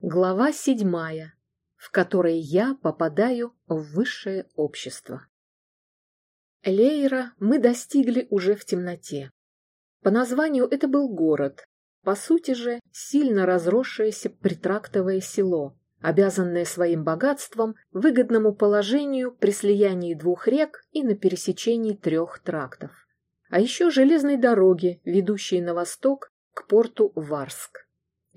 Глава седьмая, в которой я попадаю в высшее общество. Лейра мы достигли уже в темноте. По названию это был город, по сути же сильно разросшееся притрактовое село, обязанное своим богатством выгодному положению при слиянии двух рек и на пересечении трех трактов. А еще железной дороги, ведущей на восток к порту Варск.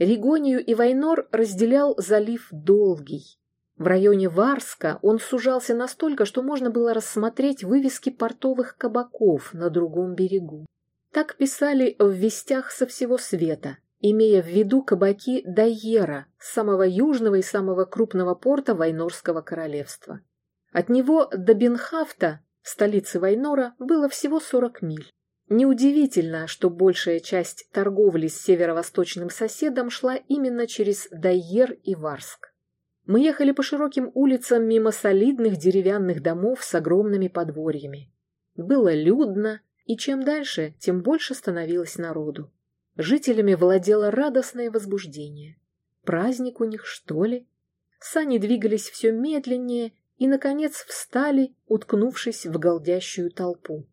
Ригонию и Вайнор разделял залив Долгий. В районе Варска он сужался настолько, что можно было рассмотреть вывески портовых кабаков на другом берегу. Так писали в вестях со всего света, имея в виду кабаки Дайера, самого южного и самого крупного порта Вайнорского королевства. От него до Бенхафта, столицы Вайнора, было всего 40 миль. Неудивительно, что большая часть торговли с северо-восточным соседом шла именно через Дайер и Варск. Мы ехали по широким улицам мимо солидных деревянных домов с огромными подворьями. Было людно, и чем дальше, тем больше становилось народу. Жителями владело радостное возбуждение. Праздник у них, что ли? Сани двигались все медленнее и, наконец, встали, уткнувшись в голдящую толпу.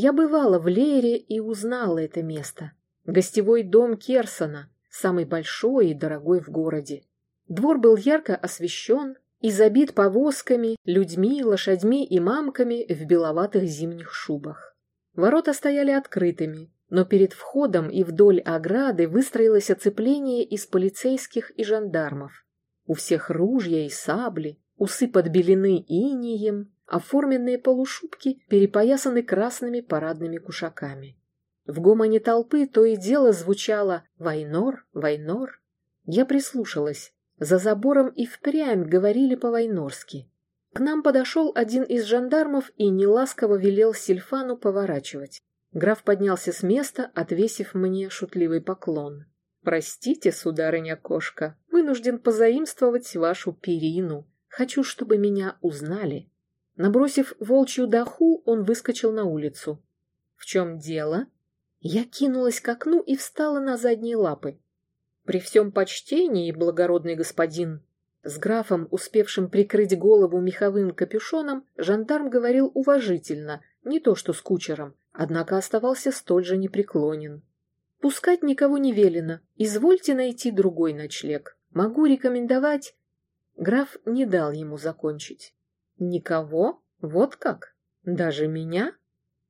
Я бывала в Леере и узнала это место. Гостевой дом Керсона, самый большой и дорогой в городе. Двор был ярко освещен и забит повозками, людьми, лошадьми и мамками в беловатых зимних шубах. Ворота стояли открытыми, но перед входом и вдоль ограды выстроилось оцепление из полицейских и жандармов. У всех ружья и сабли, усы подбелены инием, Оформленные полушубки перепоясаны красными парадными кушаками. В гомоне толпы то и дело звучало «Вайнор, Вайнор». Я прислушалась. За забором и впрямь говорили по-вайнорски. К нам подошел один из жандармов и неласково велел Сильфану поворачивать. Граф поднялся с места, отвесив мне шутливый поклон. «Простите, сударыня-кошка, вынужден позаимствовать вашу перину. Хочу, чтобы меня узнали». Набросив волчью даху, он выскочил на улицу. «В чем дело?» Я кинулась к окну и встала на задние лапы. «При всем почтении, благородный господин!» С графом, успевшим прикрыть голову меховым капюшоном, жандарм говорил уважительно, не то что с кучером, однако оставался столь же непреклонен. «Пускать никого не велено. Извольте найти другой ночлег. Могу рекомендовать...» Граф не дал ему закончить. Никого? Вот как? Даже меня?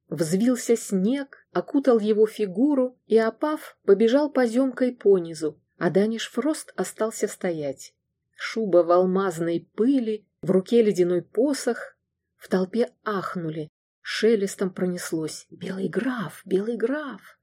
Взвился снег, окутал его фигуру, и, опав, побежал поземкой понизу, а Даниш Фрост остался стоять. Шуба в алмазной пыли, в руке ледяной посох. В толпе ахнули. Шелестом пронеслось. «Белый граф! Белый граф!»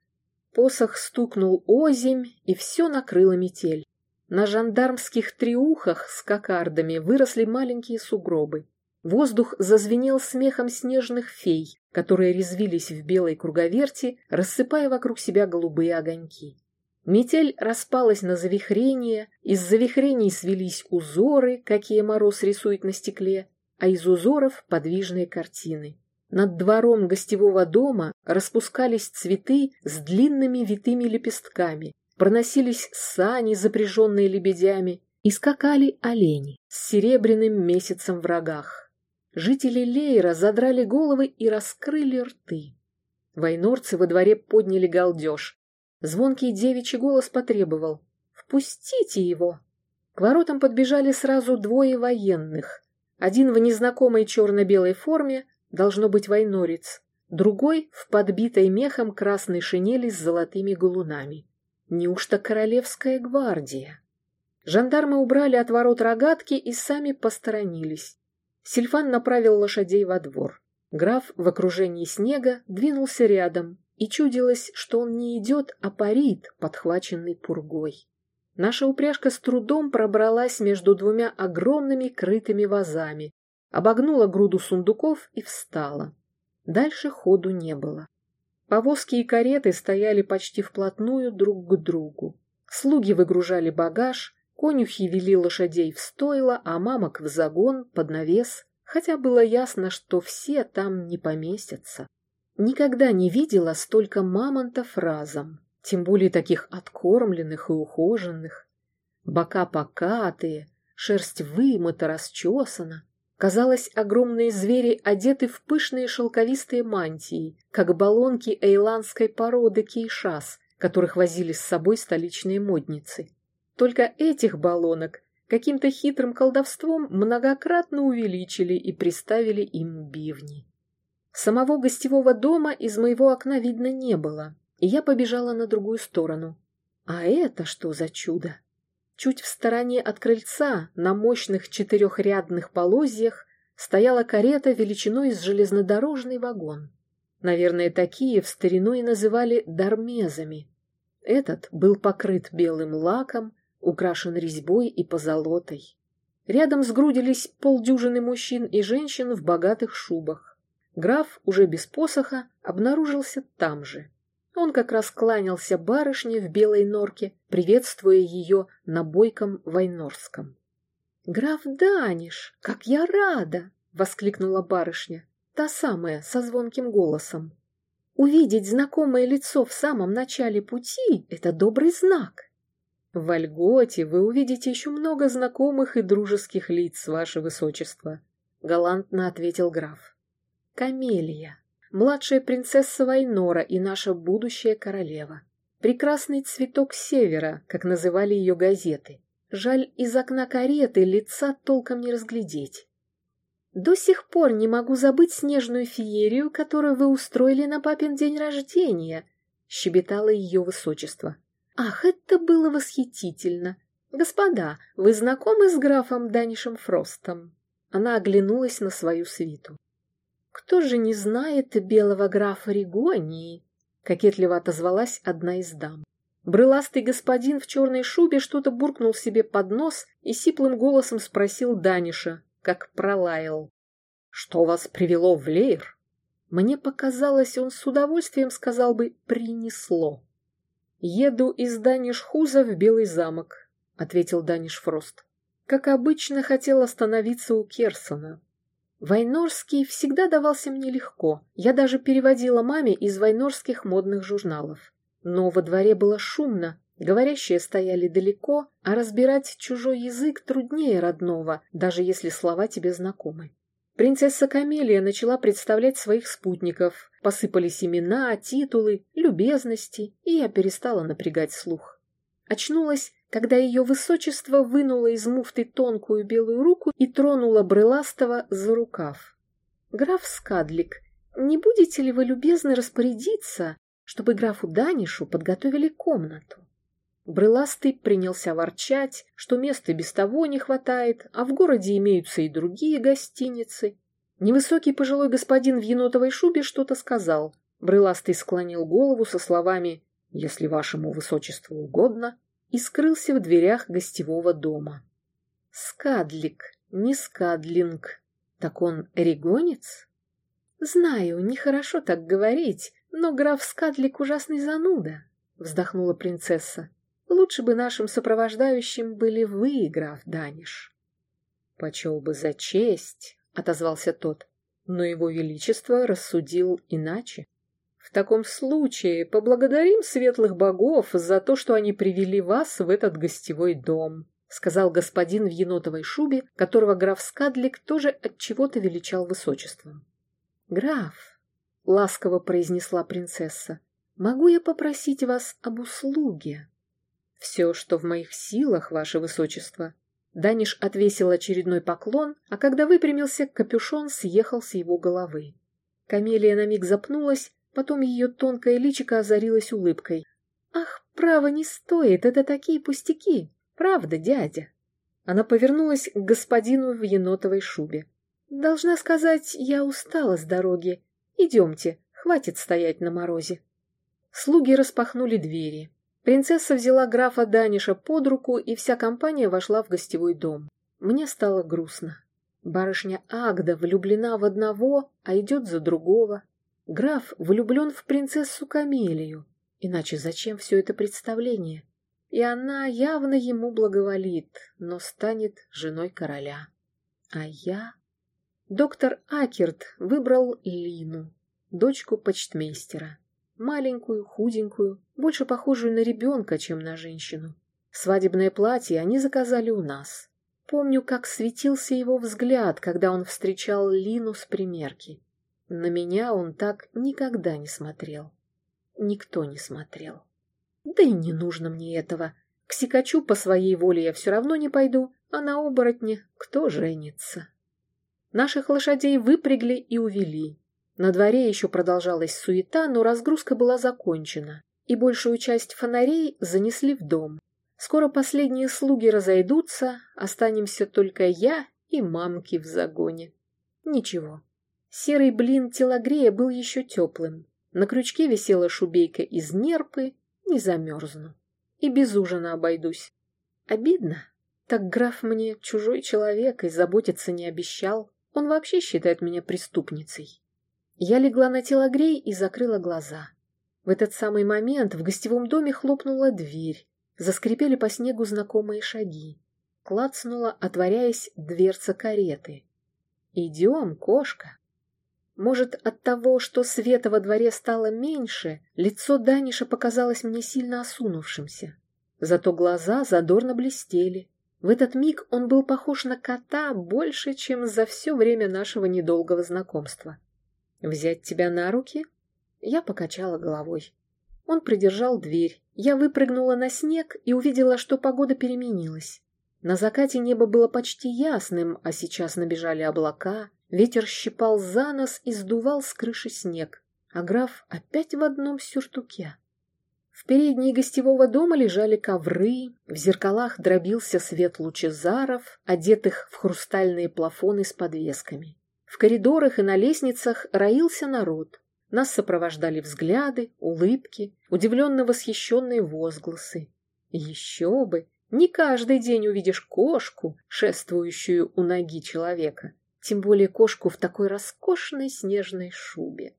Посох стукнул озимь, и все накрыло метель. На жандармских триухах с кокардами выросли маленькие сугробы. Воздух зазвенел смехом снежных фей, которые резвились в белой круговерти, рассыпая вокруг себя голубые огоньки. Метель распалась на завихрения, из завихрений свелись узоры, какие мороз рисует на стекле, а из узоров — подвижные картины. Над двором гостевого дома распускались цветы с длинными витыми лепестками, проносились сани, запряженные лебедями, и скакали олени с серебряным месяцем в рогах. Жители Лейра задрали головы и раскрыли рты. Войнорцы во дворе подняли галдеж. Звонкий девичий голос потребовал «Впустите его!». К воротам подбежали сразу двое военных. Один в незнакомой черно-белой форме, должно быть войнорец, другой в подбитой мехом красной шинели с золотыми галунами. Неужто королевская гвардия? Жандармы убрали от ворот рогатки и сами посторонились. Сильфан направил лошадей во двор. Граф в окружении снега двинулся рядом, и чудилось, что он не идет, а парит, подхваченный пургой. Наша упряжка с трудом пробралась между двумя огромными крытыми вазами, обогнула груду сундуков и встала. Дальше ходу не было. Повозки и кареты стояли почти вплотную друг к другу. Слуги выгружали багаж, Конюхи вели лошадей в стойло, а мамок в загон, под навес, хотя было ясно, что все там не поместятся. Никогда не видела столько мамонтов разом, тем более таких откормленных и ухоженных. Бока покатые, шерсть вымыта, расчесана. Казалось, огромные звери одеты в пышные шелковистые мантии, как баллонки эйландской породы кейшас, которых возили с собой столичные модницы. Только этих баллонок каким-то хитрым колдовством многократно увеличили и приставили им бивни. Самого гостевого дома из моего окна видно не было, и я побежала на другую сторону. А это что за чудо? Чуть в стороне от крыльца, на мощных четырехрядных полозьях, стояла карета величиной с железнодорожный вагон. Наверное, такие в старину и называли дармезами. Этот был покрыт белым лаком, украшен резьбой и позолотой. Рядом сгрудились полдюжины мужчин и женщин в богатых шубах. Граф, уже без посоха, обнаружился там же. Он как раз кланялся барышне в белой норке, приветствуя ее на бойком Вайнорском. «Граф Даниш, как я рада!» — воскликнула барышня, та самая, со звонким голосом. «Увидеть знакомое лицо в самом начале пути — это добрый знак. В Вольготе вы увидите еще много знакомых и дружеских лиц, ваше высочество», — галантно ответил граф. «Камелия, младшая принцесса Вайнора и наша будущая королева. Прекрасный цветок севера, как называли ее газеты. Жаль, из окна кареты лица толком не разглядеть. До сих пор не могу забыть снежную феерию, которую вы устроили на папин день рождения, щебетало ее высочество. Ах, это было восхитительно! Господа, вы знакомы с графом Данишем Фростом? Она оглянулась на свою свиту. «Кто же не знает белого графа Ригонии?» — кокетливо отозвалась одна из дам. Брыластый господин в черной шубе что-то буркнул себе под нос и сиплым голосом спросил Даниша, как пролаял. «Что вас привело в Лейр?» Мне показалось, он с удовольствием сказал бы «принесло». «Еду из Даниш-Хуза в Белый замок», — ответил Даниш Фрост. «Как обычно, хотел остановиться у Керсона, Вайнорский всегда давался мне легко. Я даже переводила маме из вайнорских модных журналов. Но во дворе было шумно, говорящие стояли далеко, а разбирать чужой язык труднее родного, даже если слова тебе знакомы. Принцесса Камелия начала представлять своих спутников. Посыпались имена, титулы, любезности, и я перестала напрягать слух. Очнулась когда ее высочество вынуло из муфты тонкую белую руку и тронуло Брыластого за рукав. «Граф Скадлик, не будете ли вы любезны распорядиться, чтобы графу Данишу подготовили комнату?» Брыластый принялся ворчать, что места без того не хватает, а в городе имеются и другие гостиницы. Невысокий пожилой господин в енотовой шубе что-то сказал. Брыластый склонил голову со словами «Если вашему высочеству угодно» и скрылся в дверях гостевого дома. Скадлик, не Скадлинг. Так он регонец? Знаю, нехорошо так говорить, но граф Скадлик ужасный зануда, вздохнула принцесса. Лучше бы нашим сопровождающим были вы, граф Даниш. Почел бы за честь, отозвался тот, но его величество рассудил иначе. В таком случае поблагодарим светлых богов за то, что они привели вас в этот гостевой дом, сказал господин в енотовой шубе, которого граф Скадлик тоже от чего-то величал высочеством. Граф, ласково произнесла принцесса, могу я попросить вас об услуге? Все, что в моих силах, ваше высочество. Даниш отвесил очередной поклон, а когда выпрямился, капюшон съехал с его головы. Камелия на миг запнулась, Потом ее тонкое личико озарилось улыбкой. «Ах, право, не стоит, это такие пустяки! Правда, дядя!» Она повернулась к господину в енотовой шубе. «Должна сказать, я устала с дороги. Идемте, хватит стоять на морозе». Слуги распахнули двери. Принцесса взяла графа Даниша под руку, и вся компания вошла в гостевой дом. Мне стало грустно. Барышня Агда влюблена в одного, а идет за другого. Граф влюблен в принцессу Камелию, иначе зачем все это представление? И она явно ему благоволит, но станет женой короля. А я... Доктор Акерт выбрал Лину, дочку почтмейстера. Маленькую, худенькую, больше похожую на ребенка, чем на женщину. Свадебное платье они заказали у нас. Помню, как светился его взгляд, когда он встречал Лину с примерки. На меня он так никогда не смотрел. Никто не смотрел. Да и не нужно мне этого. К сикачу по своей воле я все равно не пойду, а на оборотне кто женится? Наших лошадей выпрягли и увели. На дворе еще продолжалась суета, но разгрузка была закончена, и большую часть фонарей занесли в дом. Скоро последние слуги разойдутся, останемся только я и мамки в загоне. Ничего. Серый блин телогрея был еще теплым. На крючке висела шубейка из нерпы, не замерзну. И без ужина обойдусь. Обидно. Так граф мне чужой человек и заботиться не обещал. Он вообще считает меня преступницей. Я легла на телогрей и закрыла глаза. В этот самый момент в гостевом доме хлопнула дверь. Заскрипели по снегу знакомые шаги. Клацнула, отворяясь, дверца кареты. «Идем, кошка!» Может, от того, что света во дворе стало меньше, лицо Даниша показалось мне сильно осунувшимся. Зато глаза задорно блестели. В этот миг он был похож на кота больше, чем за все время нашего недолгого знакомства. «Взять тебя на руки?» Я покачала головой. Он придержал дверь. Я выпрыгнула на снег и увидела, что погода переменилась. На закате небо было почти ясным, а сейчас набежали облака, ветер щипал за нос и сдувал с крыши снег, а граф опять в одном сюртуке. В передней гостевого дома лежали ковры, в зеркалах дробился свет лучезаров, одетых в хрустальные плафоны с подвесками. В коридорах и на лестницах роился народ. Нас сопровождали взгляды, улыбки, удивленно восхищенные возгласы. Еще бы! Не каждый день увидишь кошку, шествующую у ноги человека. Тем более кошку в такой роскошной снежной шубе.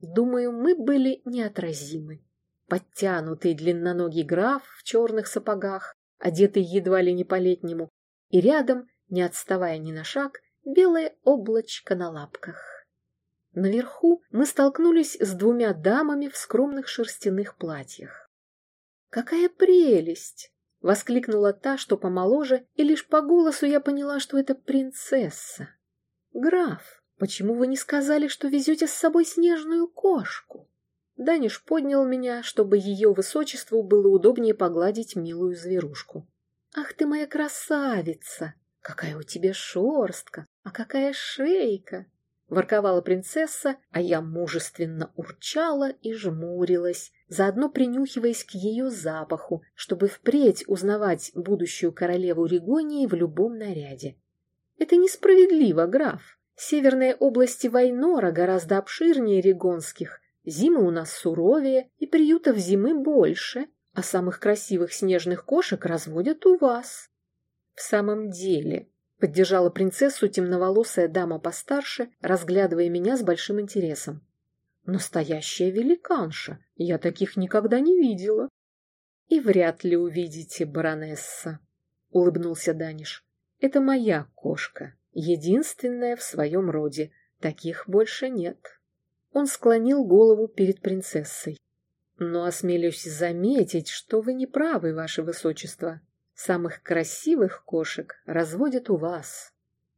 Думаю, мы были неотразимы. Подтянутый длинноногий граф в черных сапогах, одетый едва ли не по-летнему, и рядом, не отставая ни на шаг, белое облачко на лапках. Наверху мы столкнулись с двумя дамами в скромных шерстяных платьях. «Какая прелесть!» — воскликнула та, что помоложе, и лишь по голосу я поняла, что это принцесса. «Граф, почему вы не сказали, что везете с собой снежную кошку?» Даниш поднял меня, чтобы ее высочеству было удобнее погладить милую зверушку. «Ах ты моя красавица! Какая у тебя шерстка! А какая шейка! ворковала принцесса, а я мужественно урчала и жмурилась, заодно принюхиваясь к ее запаху, чтобы впредь узнавать будущую королеву Регонии в любом наряде. Это несправедливо, граф. Северные области Вайнора гораздо обширнее регонских, зимы у нас суровее и приютов зимы больше, а самых красивых снежных кошек разводят у вас. В самом деле, Поддержала принцессу темноволосая дама постарше, разглядывая меня с большим интересом. Настоящая великанша. Я таких никогда не видела. И вряд ли увидите, баронесса, улыбнулся Даниш. Это моя кошка, единственная в своем роде. Таких больше нет. Он склонил голову перед принцессой. Но осмелюсь заметить, что вы не правы, ваше высочество. Самых красивых кошек разводят у вас.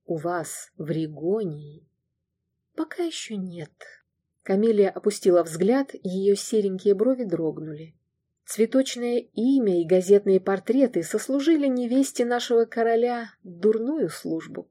У вас в Регонии. Пока еще нет. Камелия опустила взгляд, ее серенькие брови дрогнули. Цветочное имя и газетные портреты сослужили невесте нашего короля дурную службу.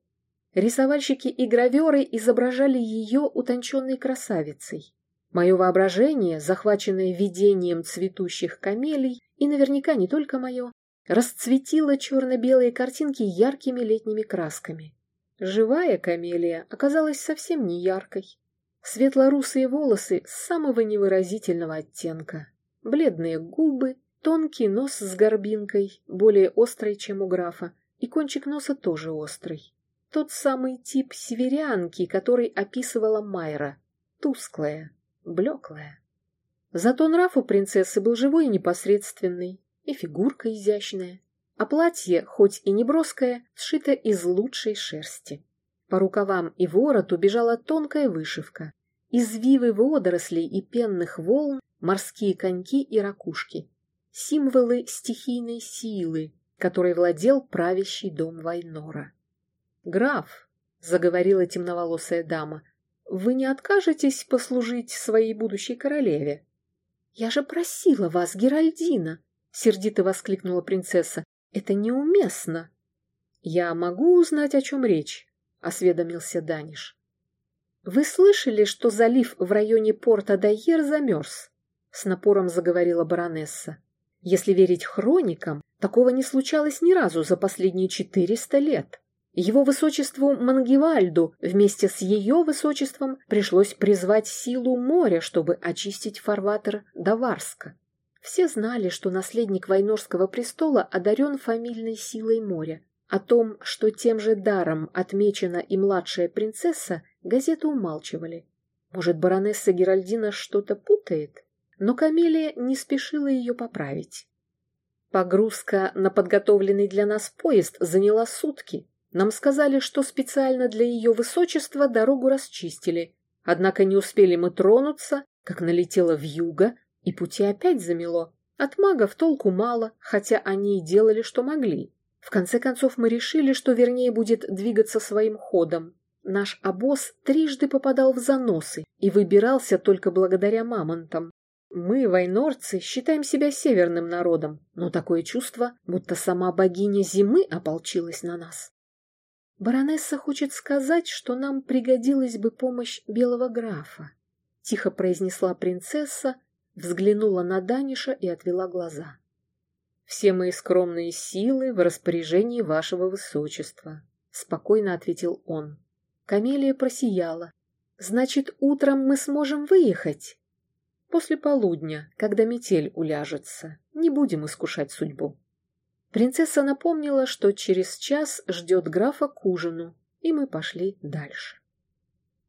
Рисовальщики и граверы изображали ее утонченной красавицей. Мое воображение, захваченное видением цветущих камелий, и наверняка не только мое, расцветила черно-белые картинки яркими летними красками. Живая камелия оказалась совсем не яркой. Светло-русые волосы самого невыразительного оттенка, бледные губы, тонкий нос с горбинкой, более острый, чем у графа, и кончик носа тоже острый. Тот самый тип северянки, который описывала Майра. Тусклая, блеклая. Зато нрав у принцессы был живой и непосредственный, и фигурка изящная, а платье, хоть и не броское, сшито из лучшей шерсти. По рукавам и вороту бежала тонкая вышивка, извивы водорослей и пенных волн, морские коньки и ракушки. символы стихийной силы, которой владел правящий дом Вайнора. «Граф», — заговорила темноволосая дама, — «вы не откажетесь послужить своей будущей королеве?» «Я же просила вас, Геральдина!» — сердито воскликнула принцесса. «Это неуместно!» «Я могу узнать, о чем речь?» — осведомился Даниш. «Вы слышали, что залив в районе порта Дайер замерз?» — с напором заговорила баронесса. «Если верить хроникам, такого не случалось ни разу за последние четыреста лет. Его высочеству Мангевальду вместе с ее высочеством пришлось призвать силу моря, чтобы очистить фарватер Даварска. Все знали, что наследник Вайнорского престола одарен фамильной силой моря. О том, что тем же даром отмечена и младшая принцесса, газеты умалчивали. Может, баронесса Геральдина что-то путает? Но Камелия не спешила ее поправить. Погрузка на подготовленный для нас поезд заняла сутки, нам сказали, что специально для ее высочества дорогу расчистили. Однако не успели мы тронуться, как налетела вьюга, и пути опять замело. От магов толку мало, хотя они и делали, что могли. В конце концов мы решили, что вернее будет двигаться своим ходом. Наш обоз трижды попадал в заносы и выбирался только благодаря мамонтам. Мы, войнорцы, считаем себя северным народом, но такое чувство, будто сама богиня зимы ополчилась на нас. «Баронесса хочет сказать, что нам пригодилась бы помощь белого графа», — тихо произнесла принцесса, взглянула на Даниша и отвела глаза. «Все мои скромные силы в распоряжении вашего высочества», — спокойно ответил он. Камелия просияла. «Значит, утром мы сможем выехать?» «После полудня, когда метель уляжется. Не будем искушать судьбу». Принцесса напомнила, что через час ждет графа к ужину, и мы пошли дальше.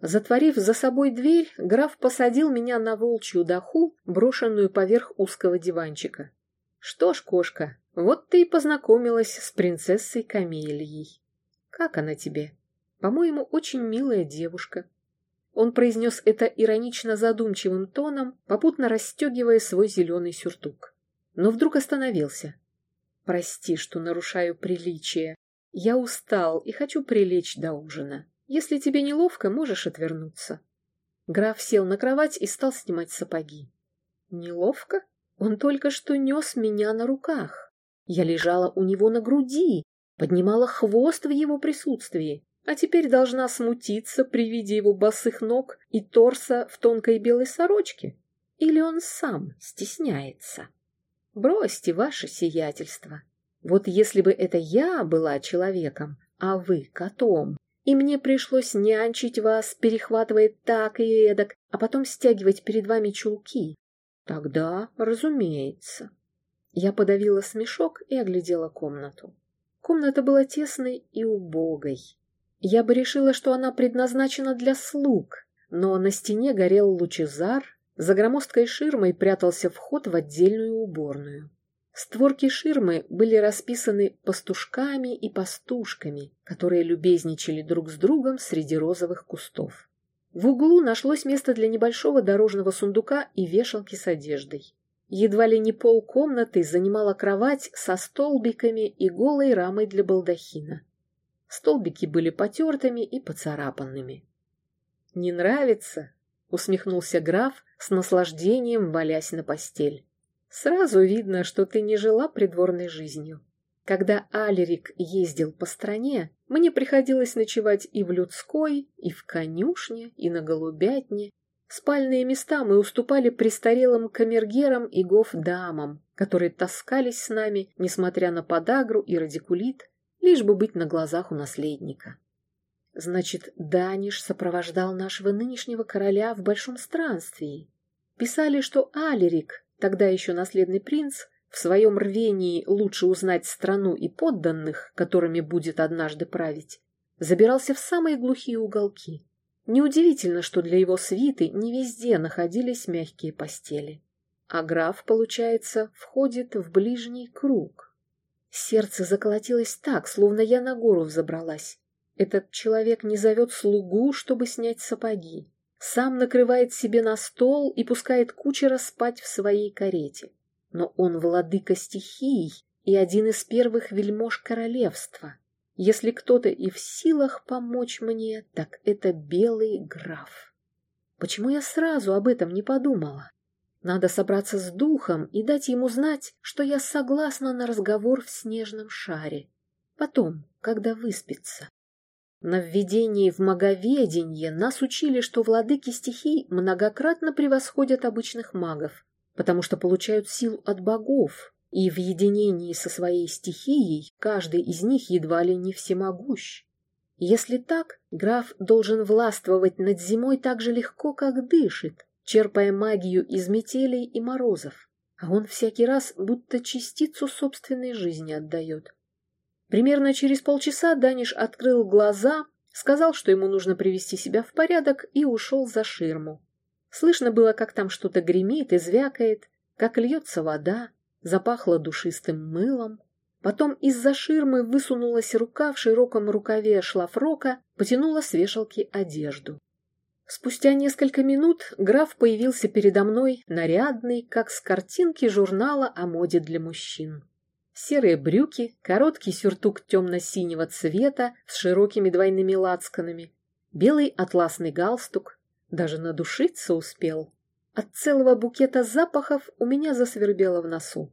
Затворив за собой дверь, граф посадил меня на волчью доху, брошенную поверх узкого диванчика. Что ж, кошка, вот ты и познакомилась с принцессой Камелией. Как она тебе? По-моему, очень милая девушка. Он произнес это иронично задумчивым тоном, попутно расстегивая свой зеленый сюртук. Но вдруг остановился. Прости, что нарушаю приличие. Я устал и хочу прилечь до ужина. Если тебе неловко, можешь отвернуться. Граф сел на кровать и стал снимать сапоги. Неловко? Он только что нес меня на руках. Я лежала у него на груди, поднимала хвост в его присутствии, а теперь должна смутиться при виде его босых ног и торса в тонкой белой сорочке. Или он сам стесняется? Бросьте ваше сиятельство. Вот если бы это я была человеком, а вы котом, и мне пришлось нянчить вас, перехватывая так и эдак, а потом стягивать перед вами чулки, тогда, разумеется. Я подавила смешок и оглядела комнату. Комната была тесной и убогой. Я бы решила, что она предназначена для слуг, но на стене горел лучезар, за громоздкой ширмой прятался вход в отдельную уборную. Створки ширмы были расписаны пастушками и пастушками, которые любезничали друг с другом среди розовых кустов. В углу нашлось место для небольшого дорожного сундука и вешалки с одеждой. Едва ли не пол комнаты занимала кровать со столбиками и голой рамой для балдахина. Столбики были потертыми и поцарапанными. «Не нравится?» усмехнулся граф с наслаждением, валясь на постель. Сразу видно, что ты не жила придворной жизнью. Когда Алерик ездил по стране, мне приходилось ночевать и в людской, и в конюшне, и на голубятне. Спальные места мы уступали престарелым камергерам и гофдамам, которые таскались с нами, несмотря на подагру и радикулит, лишь бы быть на глазах у наследника. Значит, Даниш сопровождал нашего нынешнего короля в большом странствии. Писали, что Алерик, тогда еще наследный принц, в своем рвении лучше узнать страну и подданных, которыми будет однажды править, забирался в самые глухие уголки. Неудивительно, что для его свиты не везде находились мягкие постели. А граф, получается, входит в ближний круг. Сердце заколотилось так, словно я на гору взобралась. Этот человек не зовет слугу, чтобы снять сапоги. Сам накрывает себе на стол и пускает кучера спать в своей карете. но он владыка стихий и один из первых вельмож королевства. Если кто-то и в силах помочь мне, так это белый граф. Почему я сразу об этом не подумала? Надо собраться с духом и дать ему знать, что я согласна на разговор в снежном шаре. Потом, когда выспится. На введении в маговедение нас учили, что владыки стихий многократно превосходят обычных магов, потому что получают силу от богов, и в единении со своей стихией каждый из них едва ли не всемогущ. Если так, граф должен властвовать над зимой так же легко, как дышит, черпая магию из метелей и морозов, а он всякий раз будто частицу собственной жизни отдает. Примерно через полчаса Даниш открыл глаза, сказал, что ему нужно привести себя в порядок, и ушел за ширму. Слышно было, как там что-то гремит и звякает, как льется вода, запахло душистым мылом. Потом из-за ширмы высунулась рука в широком рукаве шлафрока, потянула с вешалки одежду. Спустя несколько минут граф появился передо мной, нарядный, как с картинки журнала о моде для мужчин. Серые брюки, короткий сюртук темно-синего цвета с широкими двойными лацканами, белый атласный галстук, даже надушиться успел. От целого букета запахов у меня засвербело в носу.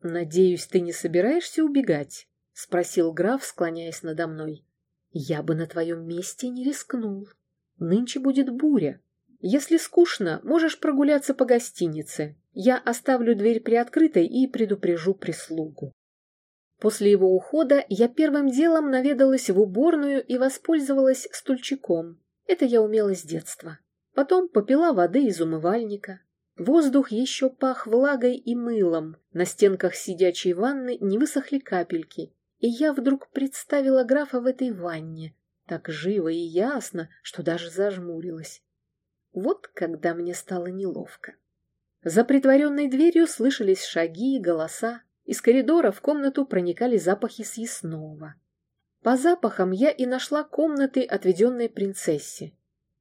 «Надеюсь, ты не собираешься убегать?» — спросил граф, склоняясь надо мной. «Я бы на твоем месте не рискнул. Нынче будет буря. Если скучно, можешь прогуляться по гостинице. Я оставлю дверь приоткрытой и предупрежу прислугу». После его ухода я первым делом наведалась в уборную и воспользовалась стульчиком. Это я умела с детства. Потом попила воды из умывальника. Воздух еще пах влагой и мылом. На стенках сидячей ванны не высохли капельки. И я вдруг представила графа в этой ванне. Так живо и ясно, что даже зажмурилась. Вот когда мне стало неловко. За притворенной дверью слышались шаги и голоса. Из коридора в комнату проникали запахи съестного. По запахам я и нашла комнаты, отведенные принцессе.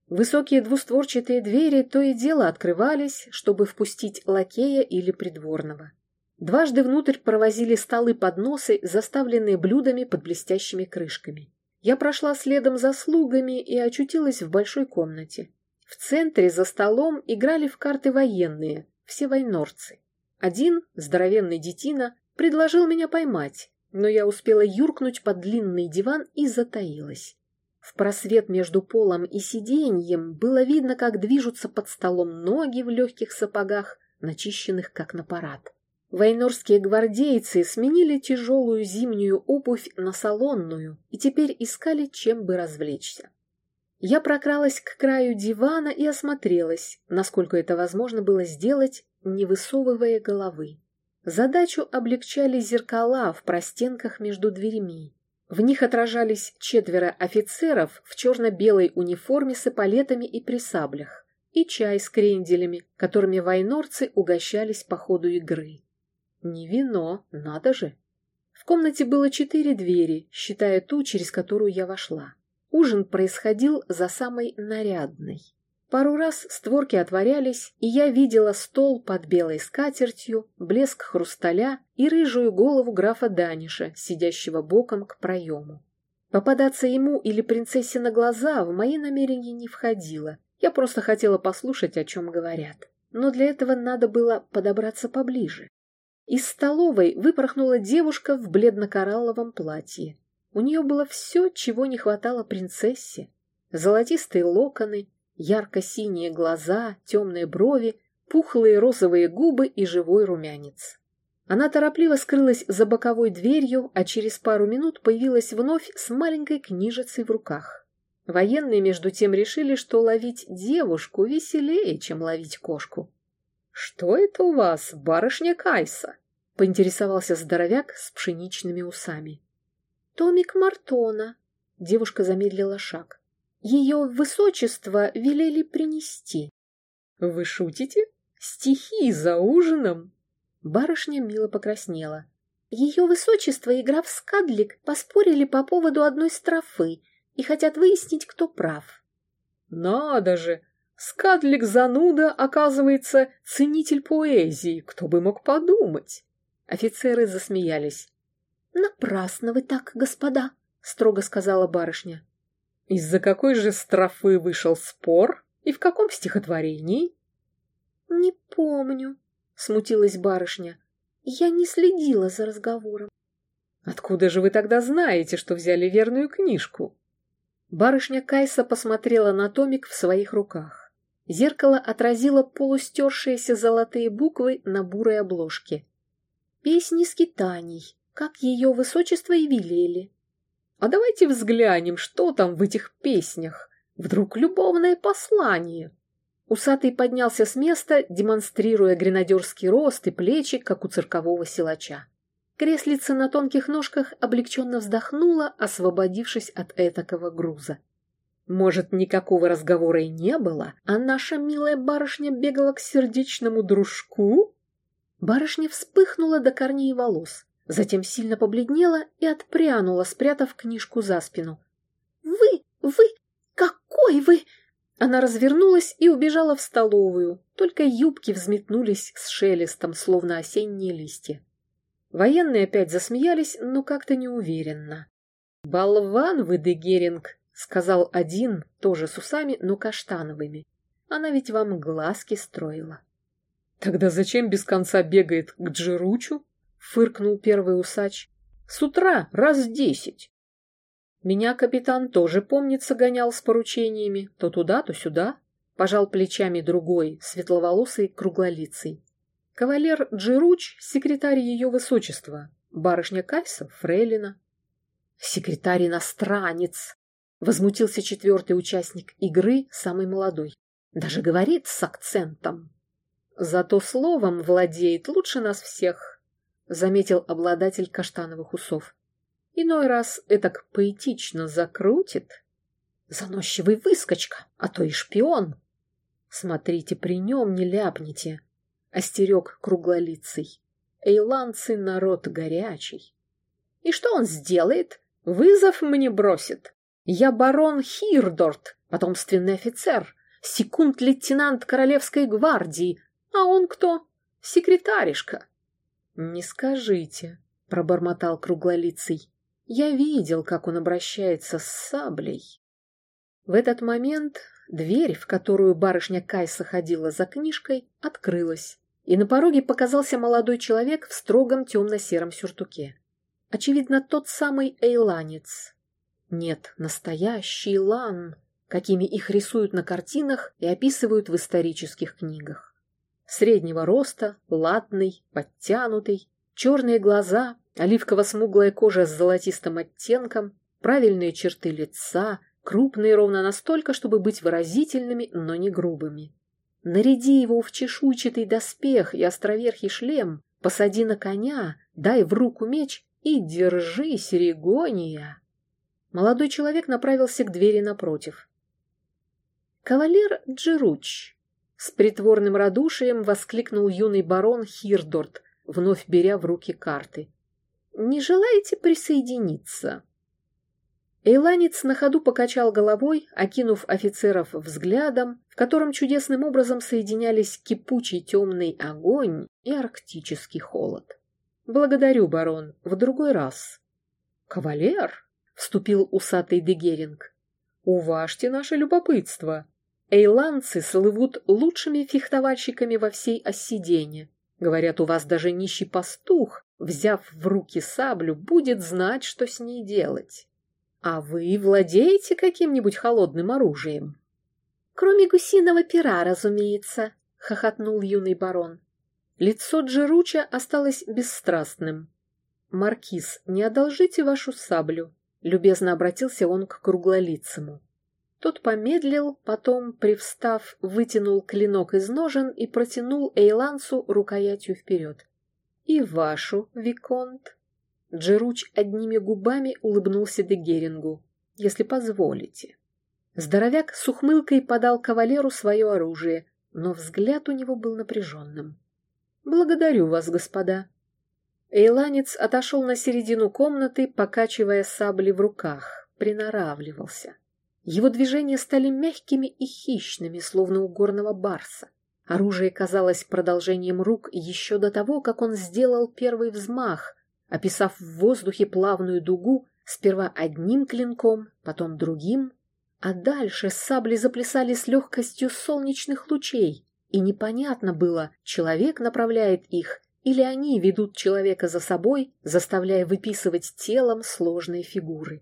Высокие двустворчатые двери то и дело открывались, чтобы впустить лакея или придворного. Дважды внутрь провозили столы-подносы, заставленные блюдами под блестящими крышками. Я прошла следом за слугами и очутилась в большой комнате. В центре за столом играли в карты военные, все войнорцы. Один, здоровенный детина, предложил меня поймать, но я успела юркнуть под длинный диван и затаилась. В просвет между полом и сиденьем было видно, как движутся под столом ноги в легких сапогах, начищенных как на парад. Войнорские гвардейцы сменили тяжелую зимнюю обувь на салонную и теперь искали, чем бы развлечься. Я прокралась к краю дивана и осмотрелась, насколько это возможно было сделать, не высовывая головы. Задачу облегчали зеркала в простенках между дверьми. В них отражались четверо офицеров в черно-белой униформе с эполетами и при саблях, и чай с кренделями, которыми войнорцы угощались по ходу игры. Не вино, надо же. В комнате было четыре двери, считая ту, через которую я вошла. Ужин происходил за самой нарядной. Пару раз створки отворялись, и я видела стол под белой скатертью, блеск хрусталя и рыжую голову графа Даниша, сидящего боком к проему. Попадаться ему или принцессе на глаза в мои намерения не входило. Я просто хотела послушать, о чем говорят. Но для этого надо было подобраться поближе. Из столовой выпорхнула девушка в бледно-коралловом платье. У нее было все, чего не хватало принцессе. Золотистые локоны, ярко-синие глаза, темные брови, пухлые розовые губы и живой румянец. Она торопливо скрылась за боковой дверью, а через пару минут появилась вновь с маленькой книжицей в руках. Военные, между тем, решили, что ловить девушку веселее, чем ловить кошку. «Что это у вас, барышня Кайса?» — поинтересовался здоровяк с пшеничными усами. «Томик Мартона», — девушка замедлила шаг. Ее высочество велели принести. — Вы шутите? Стихи за ужином? Барышня мило покраснела. Ее высочество и граф Скадлик поспорили по поводу одной строфы и хотят выяснить, кто прав. — Надо же! Скадлик зануда, оказывается, ценитель поэзии, кто бы мог подумать. Офицеры засмеялись. «Напрасно вы так, господа», — строго сказала барышня. «Из-за какой же строфы вышел спор и в каком стихотворении?» «Не помню», — смутилась барышня. «Я не следила за разговором». «Откуда же вы тогда знаете, что взяли верную книжку?» Барышня Кайса посмотрела на томик в своих руках. Зеркало отразило полустершиеся золотые буквы на бурой обложке. «Песни скитаний», как ее высочество и велели. А давайте взглянем, что там в этих песнях. Вдруг любовное послание. Усатый поднялся с места, демонстрируя гренадерский рост и плечи, как у циркового силача. Креслица на тонких ножках облегченно вздохнула, освободившись от этакого груза. Может, никакого разговора и не было, а наша милая барышня бегала к сердечному дружку? Барышня вспыхнула до корней волос. Затем сильно побледнела и отпрянула, спрятав книжку за спину. «Вы! Вы! Какой вы!» Она развернулась и убежала в столовую, только юбки взметнулись с шелестом, словно осенние листья. Военные опять засмеялись, но как-то неуверенно. «Болван вы, Дегеринг!» — сказал один, тоже с усами, но каштановыми. «Она ведь вам глазки строила». «Тогда зачем без конца бегает к Джеручу?» Фыркнул первый усач. С утра раз десять. Меня капитан тоже, помнится, гонял с поручениями, то туда, то сюда. Пожал плечами другой, светловолосый, круглолицый. Кавалер Джируч — секретарь ее высочества, барышня Кайса — фрейлина. Секретарь-иностранец! Возмутился четвертый участник игры, самый молодой. Даже говорит с акцентом. Зато словом владеет лучше нас всех, заметил обладатель каштановых усов. Иной раз этак поэтично закрутит. Заносчивый выскочка, а то и шпион. Смотрите, при нем не ляпните, — остерег круглолицый. Эйландцы народ горячий. И что он сделает? Вызов мне бросит. Я барон Хирдорт, потомственный офицер, секунд-лейтенант Королевской гвардии, а он кто? Секретаришка. «Не скажите», — пробормотал круглолицый. «Я видел, как он обращается с саблей». В этот момент дверь, в которую барышня Кайса ходила за книжкой, открылась, и на пороге показался молодой человек в строгом темно-сером сюртуке. Очевидно, тот самый эйланец. Нет, настоящий лан, какими их рисуют на картинах и описывают в исторических книгах среднего роста, латный, подтянутый, черные глаза, оливково-смуглая кожа с золотистым оттенком, правильные черты лица, крупные ровно настолько, чтобы быть выразительными, но не грубыми. Наряди его в чешуйчатый доспех и островерхий шлем, посади на коня, дай в руку меч и держи, Серегония. Молодой человек направился к двери напротив. «Кавалер Джируч», с притворным радушием воскликнул юный барон Хирдорт, вновь беря в руки карты. «Не желаете присоединиться?» Эйланец на ходу покачал головой, окинув офицеров взглядом, в котором чудесным образом соединялись кипучий темный огонь и арктический холод. «Благодарю, барон, в другой раз». «Кавалер?» — вступил усатый Дегеринг. «Уважьте наше любопытство. Эйландцы слывут лучшими фехтовальщиками во всей Осидене. Говорят, у вас даже нищий пастух, взяв в руки саблю, будет знать, что с ней делать. А вы владеете каким-нибудь холодным оружием? Кроме гусиного пера, разумеется, хохотнул юный барон. Лицо Джеруча осталось бесстрастным. «Маркиз, не одолжите вашу саблю», — любезно обратился он к круглолицему. Тот помедлил, потом, привстав, вытянул клинок из ножен и протянул Эйлансу рукоятью вперед. «И вашу, Виконт?» Джеруч одними губами улыбнулся Дегерингу. «Если позволите». Здоровяк с ухмылкой подал кавалеру свое оружие, но взгляд у него был напряженным. «Благодарю вас, господа». Эйланец отошел на середину комнаты, покачивая сабли в руках, приноравливался. Его движения стали мягкими и хищными, словно у горного барса. Оружие казалось продолжением рук еще до того, как он сделал первый взмах, описав в воздухе плавную дугу сперва одним клинком, потом другим, а дальше сабли заплясали с легкостью солнечных лучей, и непонятно было, человек направляет их или они ведут человека за собой, заставляя выписывать телом сложные фигуры.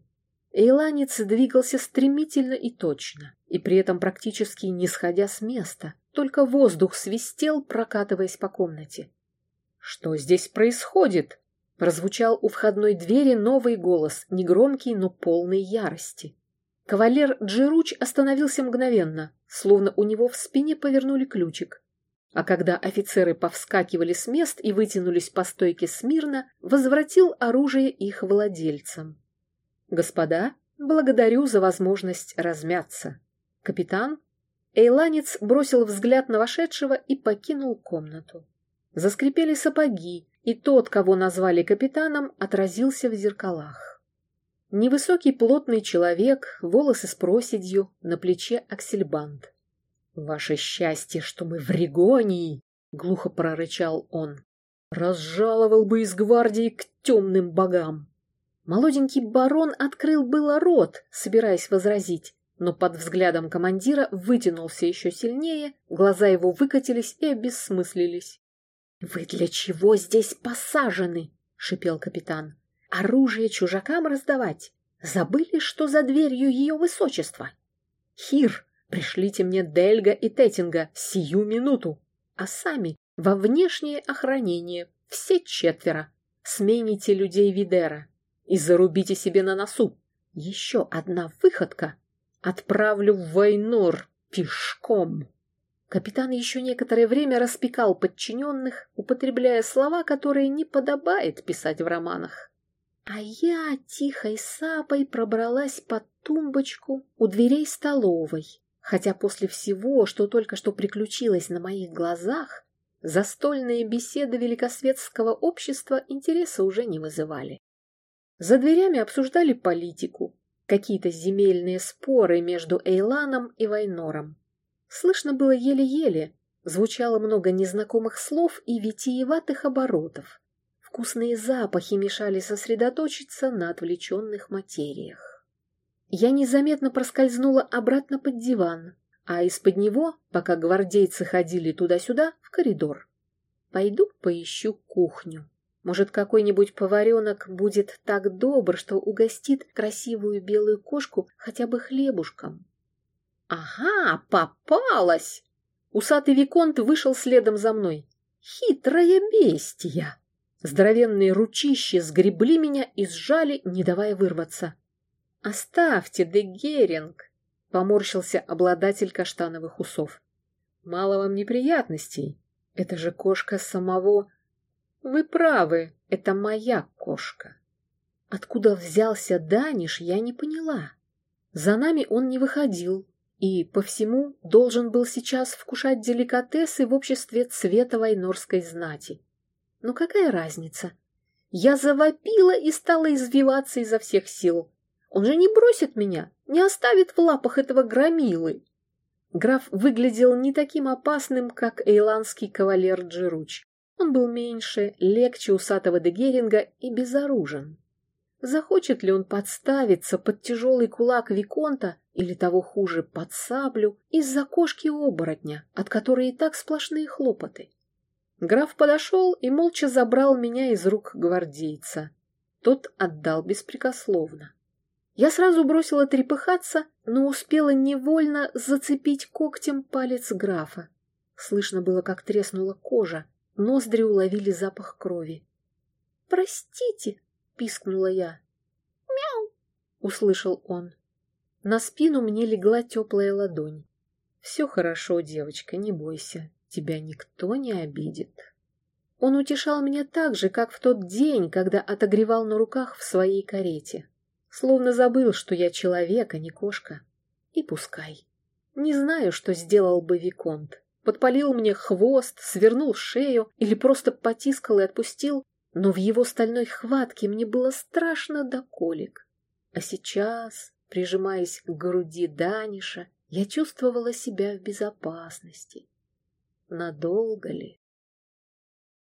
Эйланец двигался стремительно и точно, и при этом практически не сходя с места, только воздух свистел, прокатываясь по комнате. «Что здесь происходит?» Прозвучал у входной двери новый голос, негромкий, но полный ярости. Кавалер Джируч остановился мгновенно, словно у него в спине повернули ключик. А когда офицеры повскакивали с мест и вытянулись по стойке смирно, возвратил оружие их владельцам. «Господа, благодарю за возможность размяться. Капитан?» Эйланец бросил взгляд на вошедшего и покинул комнату. Заскрипели сапоги, и тот, кого назвали капитаном, отразился в зеркалах. Невысокий плотный человек, волосы с проседью, на плече аксельбант. «Ваше счастье, что мы в Регонии!» — глухо прорычал он. «Разжаловал бы из гвардии к темным богам!» Молоденький барон открыл было рот, собираясь возразить, но под взглядом командира вытянулся еще сильнее, глаза его выкатились и обессмыслились. «Вы для чего здесь посажены?» — шипел капитан. «Оружие чужакам раздавать? Забыли, что за дверью ее высочества?» «Хир, пришлите мне Дельга и Теттинга сию минуту, а сами во внешнее охранение, все четверо. Смените людей Видера и зарубите себе на носу. Еще одна выходка. Отправлю в Вайнор пешком». Капитан еще некоторое время распекал подчиненных, употребляя слова, которые не подобает писать в романах. А я тихой сапой пробралась под тумбочку у дверей столовой, хотя после всего, что только что приключилось на моих глазах, застольные беседы великосветского общества интереса уже не вызывали. За дверями обсуждали политику, какие-то земельные споры между Эйланом и Вайнором. Слышно было еле-еле, звучало много незнакомых слов и витиеватых оборотов. Вкусные запахи мешали сосредоточиться на отвлеченных материях. Я незаметно проскользнула обратно под диван, а из-под него, пока гвардейцы ходили туда-сюда, в коридор. Пойду поищу кухню. Может, какой-нибудь поваренок будет так добр, что угостит красивую белую кошку хотя бы хлебушком. «Ага, попалась!» Усатый Виконт вышел следом за мной. «Хитрая бестия!» Здоровенные ручища сгребли меня и сжали, не давая вырваться. «Оставьте, де Геринг!» — поморщился обладатель каштановых усов. «Мало вам неприятностей. Это же кошка самого...» «Вы правы, это моя кошка». Откуда взялся Даниш, я не поняла. За нами он не выходил, и, по всему, должен был сейчас вкушать деликатесы в обществе цвета войнорской знати. Но какая разница? Я завопила и стала извиваться изо всех сил. Он же не бросит меня, не оставит в лапах этого громилы. Граф выглядел не таким опасным, как эйландский кавалер Джеруч. Он был меньше, легче усатого Дегеринга и безоружен. Захочет ли он подставиться под тяжелый кулак Виконта или того хуже, под саблю из-за кошки-оборотня, от которой и так сплошные хлопоты? Граф подошел и молча забрал меня из рук гвардейца. Тот отдал беспрекословно. Я сразу бросила трепыхаться, но успела невольно зацепить когтем палец графа. Слышно было, как треснула кожа, ноздри уловили запах крови. «Простите!» пискнула я. «Мяу!» — услышал он. На спину мне легла теплая ладонь. «Все хорошо, девочка, не бойся, тебя никто не обидит». Он утешал меня так же, как в тот день, когда отогревал на руках в своей карете. Словно забыл, что я человек, а не кошка. И пускай. Не знаю, что сделал бы Виконт. Подпалил мне хвост, свернул шею или просто потискал и отпустил, но в его стальной хватке мне было страшно до колик. А сейчас Прижимаясь к груди Даниша, я чувствовала себя в безопасности. Надолго ли?